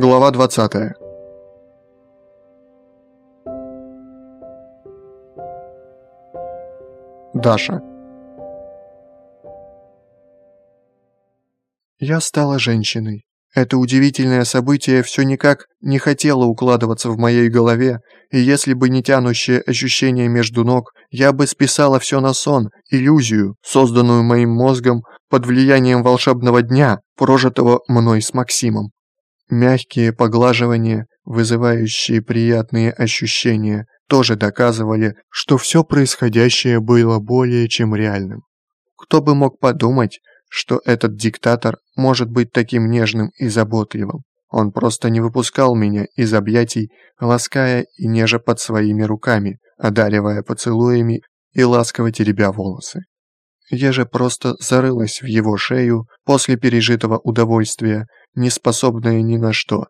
Глава 20 Даша Я стала женщиной. Это удивительное событие все никак не хотело укладываться в моей голове, и если бы не тянущее ощущение между ног, я бы списала все на сон, иллюзию, созданную моим мозгом под влиянием волшебного дня, прожитого мной с Максимом. Мягкие поглаживания, вызывающие приятные ощущения, тоже доказывали, что все происходящее было более чем реальным. Кто бы мог подумать, что этот диктатор может быть таким нежным и заботливым. Он просто не выпускал меня из объятий, лаская и нежа под своими руками, одаривая поцелуями и ласково теребя волосы. Я же просто зарылась в его шею после пережитого удовольствия, не способная ни на что.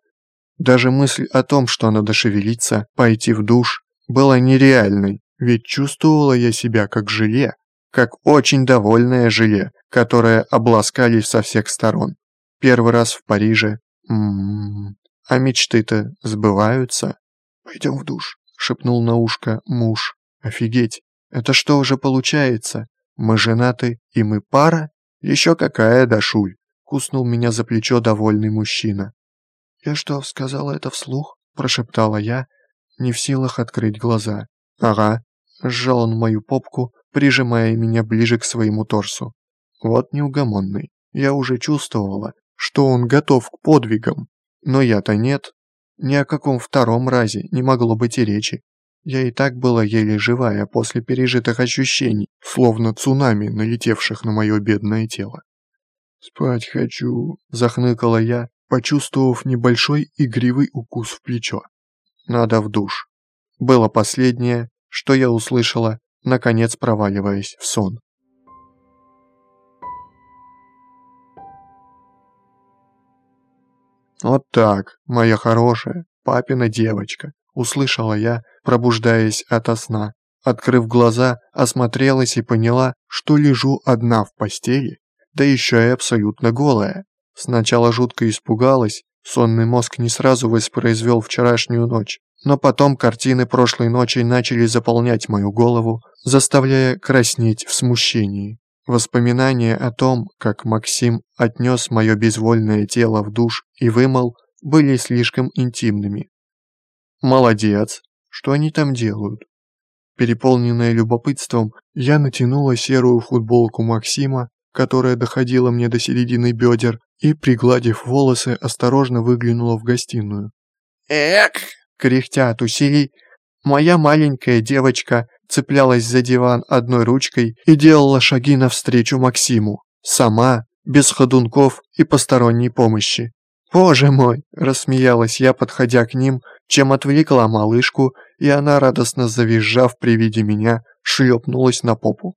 Даже мысль о том, что надо шевелиться, пойти в душ, была нереальной, ведь чувствовала я себя как желе, как очень довольное желе, которое обласкали со всех сторон. Первый раз в Париже. М м-м-м. А мечты-то сбываются. «Пойдем в душ», — шепнул на ушко муж. «Офигеть, это что уже получается? Мы женаты и мы пара? Еще какая, Дашуль?» — куснул меня за плечо довольный мужчина. «Я что, сказала это вслух?» — прошептала я, не в силах открыть глаза. «Ага», — сжал он мою попку, прижимая меня ближе к своему торсу. Вот неугомонный. Я уже чувствовала, что он готов к подвигам. Но я-то нет. Ни о каком втором разе не могло быть и речи. Я и так была еле живая после пережитых ощущений, словно цунами, налетевших на мое бедное тело. «Спать хочу», — захныкала я, почувствовав небольшой игривый укус в плечо. «Надо в душ». Было последнее, что я услышала, наконец проваливаясь в сон. «Вот так, моя хорошая, папина девочка», — услышала я, пробуждаясь ото сна. Открыв глаза, осмотрелась и поняла, что лежу одна в постели, да еще и абсолютно голая. Сначала жутко испугалась, сонный мозг не сразу воспроизвел вчерашнюю ночь, но потом картины прошлой ночи начали заполнять мою голову, заставляя краснеть в смущении. Воспоминания о том, как Максим отнес мое безвольное тело в душ и вымыл, были слишком интимными. Молодец, что они там делают? Переполненная любопытством, я натянула серую футболку Максима, которая доходила мне до середины бедер, и, пригладив волосы, осторожно выглянула в гостиную. «Эк!» Кряхтя от усилий, моя маленькая девочка цеплялась за диван одной ручкой и делала шаги навстречу Максиму. Сама, без ходунков и посторонней помощи. «Боже мой!» – рассмеялась я, подходя к ним, чем отвлекла малышку, и она, радостно завизжав при виде меня, шлепнулась на попу.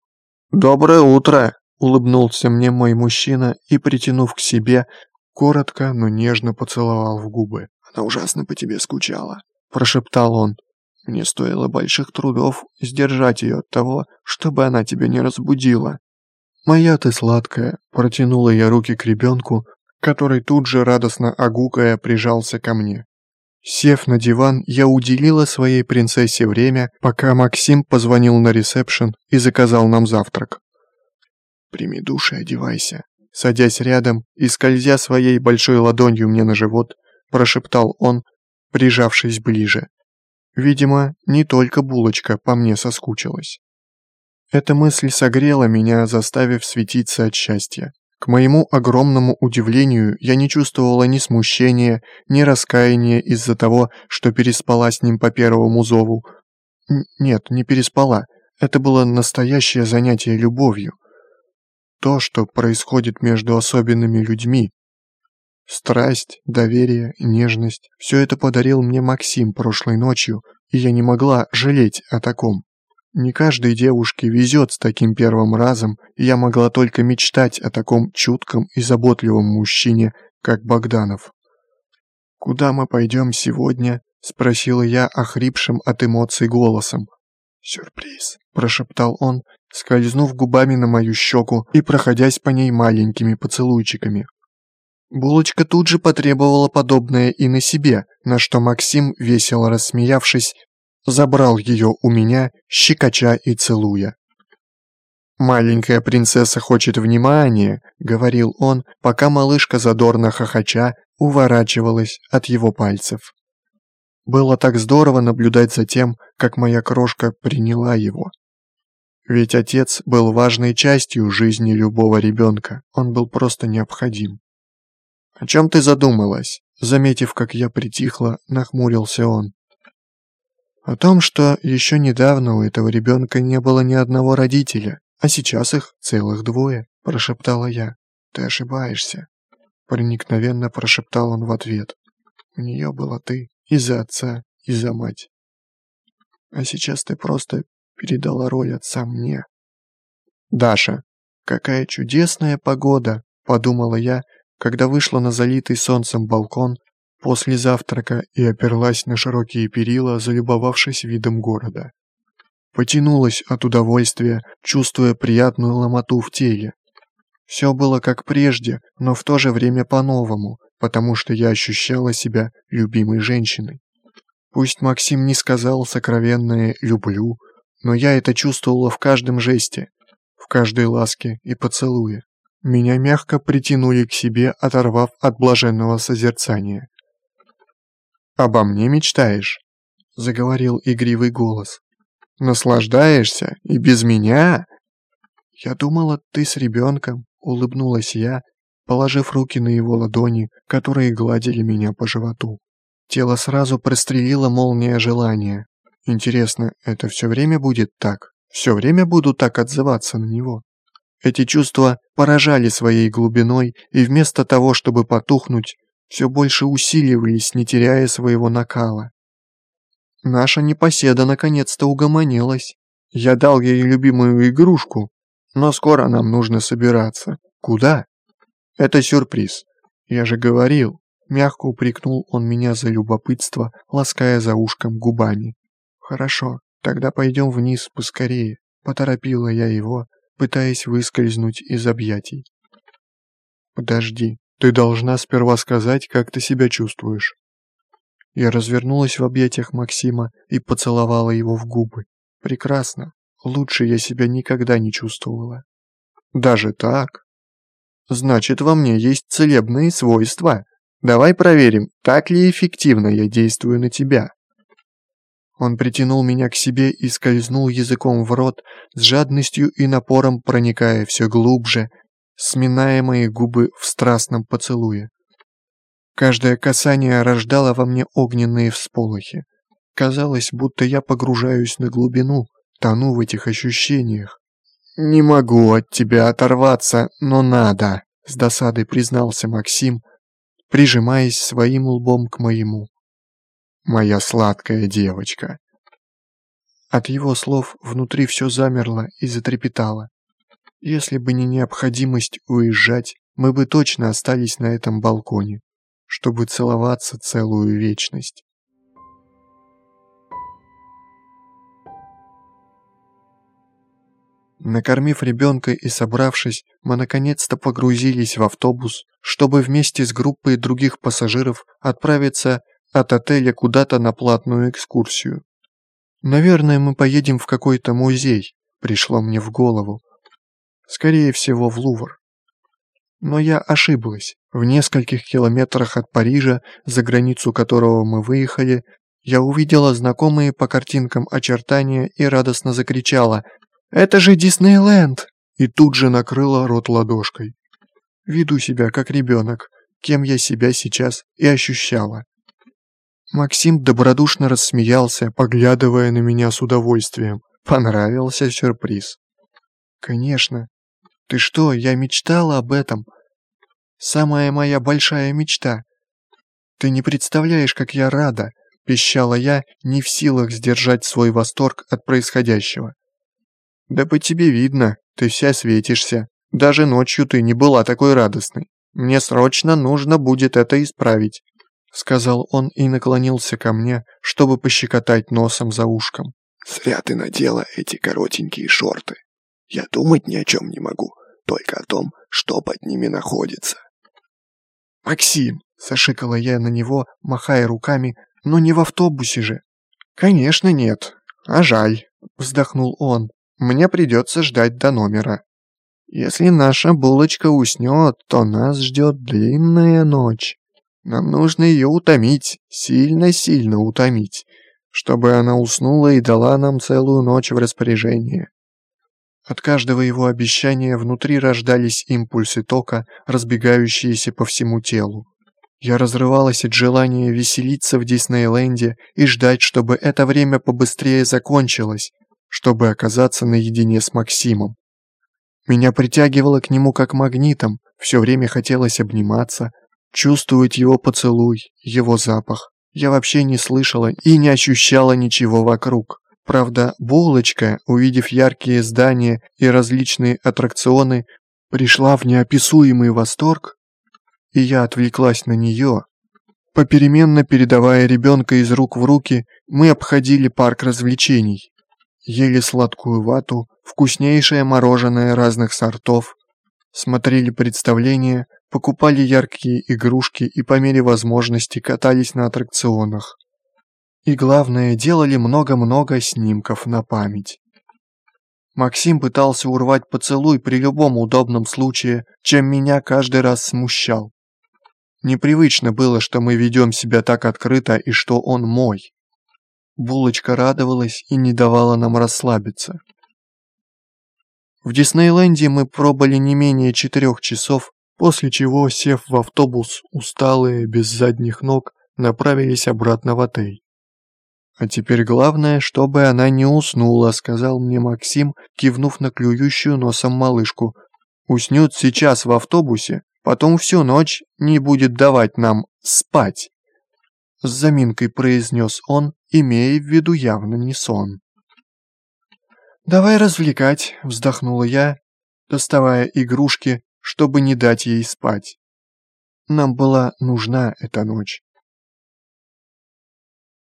«Доброе утро!» – улыбнулся мне мой мужчина и, притянув к себе, коротко, но нежно поцеловал в губы. «Она ужасно по тебе скучала», – прошептал он. Мне стоило больших трудов сдержать ее от того, чтобы она тебя не разбудила. «Моя ты сладкая», – протянула я руки к ребенку, который тут же радостно огукая прижался ко мне. Сев на диван, я уделила своей принцессе время, пока Максим позвонил на ресепшн и заказал нам завтрак. «Прими душ и одевайся», садясь рядом и скользя своей большой ладонью мне на живот, прошептал он, прижавшись ближе. Видимо, не только булочка по мне соскучилась. Эта мысль согрела меня, заставив светиться от счастья. К моему огромному удивлению, я не чувствовала ни смущения, ни раскаяния из-за того, что переспала с ним по первому зову. Н нет, не переспала. Это было настоящее занятие любовью. То, что происходит между особенными людьми, Страсть, доверие, нежность – все это подарил мне Максим прошлой ночью, и я не могла жалеть о таком. Не каждой девушке везет с таким первым разом, и я могла только мечтать о таком чутком и заботливом мужчине, как Богданов. «Куда мы пойдем сегодня?» – спросила я охрипшим от эмоций голосом. «Сюрприз», – прошептал он, скользнув губами на мою щеку и проходясь по ней маленькими поцелуйчиками. Булочка тут же потребовала подобное и на себе, на что Максим, весело рассмеявшись, забрал ее у меня, щекоча и целуя. «Маленькая принцесса хочет внимания», — говорил он, пока малышка задорно хохоча уворачивалась от его пальцев. Было так здорово наблюдать за тем, как моя крошка приняла его. Ведь отец был важной частью жизни любого ребенка, он был просто необходим. «О чем ты задумалась?» Заметив, как я притихла, нахмурился он. «О том, что еще недавно у этого ребенка не было ни одного родителя, а сейчас их целых двое», – прошептала я. «Ты ошибаешься», – проникновенно прошептал он в ответ. «У нее была ты, и за отца, и за мать. А сейчас ты просто передала роль отца мне». «Даша, какая чудесная погода!» – подумала я, когда вышла на залитый солнцем балкон после завтрака и оперлась на широкие перила, залюбовавшись видом города. Потянулась от удовольствия, чувствуя приятную ломоту в теле. Все было как прежде, но в то же время по-новому, потому что я ощущала себя любимой женщиной. Пусть Максим не сказал сокровенное «люблю», но я это чувствовала в каждом жесте, в каждой ласке и поцелуе. Меня мягко притянули к себе, оторвав от блаженного созерцания. «Обо мне мечтаешь?» — заговорил игривый голос. «Наслаждаешься? И без меня?» «Я думала, ты с ребенком», — улыбнулась я, положив руки на его ладони, которые гладили меня по животу. Тело сразу прострелило молния желания. Интересно, это все время будет так? Все время буду так отзываться на него? Эти чувства поражали своей глубиной и вместо того, чтобы потухнуть, все больше усиливались, не теряя своего накала. Наша непоседа наконец-то угомонилась. Я дал ей любимую игрушку, но скоро нам нужно собираться. Куда? Это сюрприз. Я же говорил. Мягко упрекнул он меня за любопытство, лаская за ушком губами. Хорошо, тогда пойдем вниз поскорее. Поторопила я его, пытаясь выскользнуть из объятий. «Подожди, ты должна сперва сказать, как ты себя чувствуешь». Я развернулась в объятиях Максима и поцеловала его в губы. «Прекрасно. Лучше я себя никогда не чувствовала». «Даже так?» «Значит, во мне есть целебные свойства. Давай проверим, так ли эффективно я действую на тебя». Он притянул меня к себе и скользнул языком в рот, с жадностью и напором проникая все глубже, сминая мои губы в страстном поцелуе. Каждое касание рождало во мне огненные всполохи. Казалось, будто я погружаюсь на глубину, тону в этих ощущениях. «Не могу от тебя оторваться, но надо», — с досадой признался Максим, прижимаясь своим лбом к моему моя сладкая девочка». От его слов внутри все замерло и затрепетало. Если бы не необходимость уезжать, мы бы точно остались на этом балконе, чтобы целоваться целую вечность. Накормив ребенка и собравшись, мы наконец-то погрузились в автобус, чтобы вместе с группой других пассажиров отправиться от отеля куда-то на платную экскурсию. Наверное, мы поедем в какой-то музей, пришло мне в голову. Скорее всего, в Лувр. Но я ошиблась. В нескольких километрах от Парижа, за границу которого мы выехали, я увидела знакомые по картинкам очертания и радостно закричала «Это же Диснейленд!» и тут же накрыла рот ладошкой. Веду себя как ребенок, кем я себя сейчас и ощущала. Максим добродушно рассмеялся, поглядывая на меня с удовольствием. Понравился сюрприз. «Конечно. Ты что, я мечтала об этом. Самая моя большая мечта. Ты не представляешь, как я рада», — пищала я, не в силах сдержать свой восторг от происходящего. «Да по тебе видно, ты вся светишься. Даже ночью ты не была такой радостной. Мне срочно нужно будет это исправить». — сказал он и наклонился ко мне, чтобы пощекотать носом за ушком. «Зря ты надела эти коротенькие шорты. Я думать ни о чем не могу, только о том, что под ними находится». «Максим!» – зашикала я на него, махая руками. «Ну не в автобусе же!» «Конечно нет. А жаль!» – вздохнул он. «Мне придется ждать до номера. Если наша булочка уснет, то нас ждет длинная ночь. Нам нужно ее утомить, сильно-сильно утомить, чтобы она уснула и дала нам целую ночь в распоряжение». От каждого его обещания внутри рождались импульсы тока, разбегающиеся по всему телу. Я разрывалась от желания веселиться в Диснейленде и ждать, чтобы это время побыстрее закончилось, чтобы оказаться наедине с Максимом. Меня притягивало к нему как магнитом, все время хотелось обниматься, чувствовать его поцелуй, его запах. Я вообще не слышала и не ощущала ничего вокруг. Правда, булочка, увидев яркие здания и различные аттракционы, пришла в неописуемый восторг, и я отвлеклась на нее. Попеременно передавая ребенка из рук в руки, мы обходили парк развлечений. Ели сладкую вату, вкуснейшее мороженое разных сортов, смотрели представления, покупали яркие игрушки и по мере возможности катались на аттракционах. И главное, делали много-много снимков на память. Максим пытался урвать поцелуй при любом удобном случае, чем меня каждый раз смущал. Непривычно было, что мы ведем себя так открыто и что он мой. Булочка радовалась и не давала нам расслабиться. В Диснейленде мы пробыли не менее четырех часов, после чего, сев в автобус, усталые, без задних ног, направились обратно в отель. «А теперь главное, чтобы она не уснула», — сказал мне Максим, кивнув на клюющую носом малышку. «Уснет сейчас в автобусе, потом всю ночь не будет давать нам спать». С заминкой произнес он, имея в виду явно не сон. «Давай развлекать», — вздохнула я, доставая игрушки, чтобы не дать ей спать. Нам была нужна эта ночь.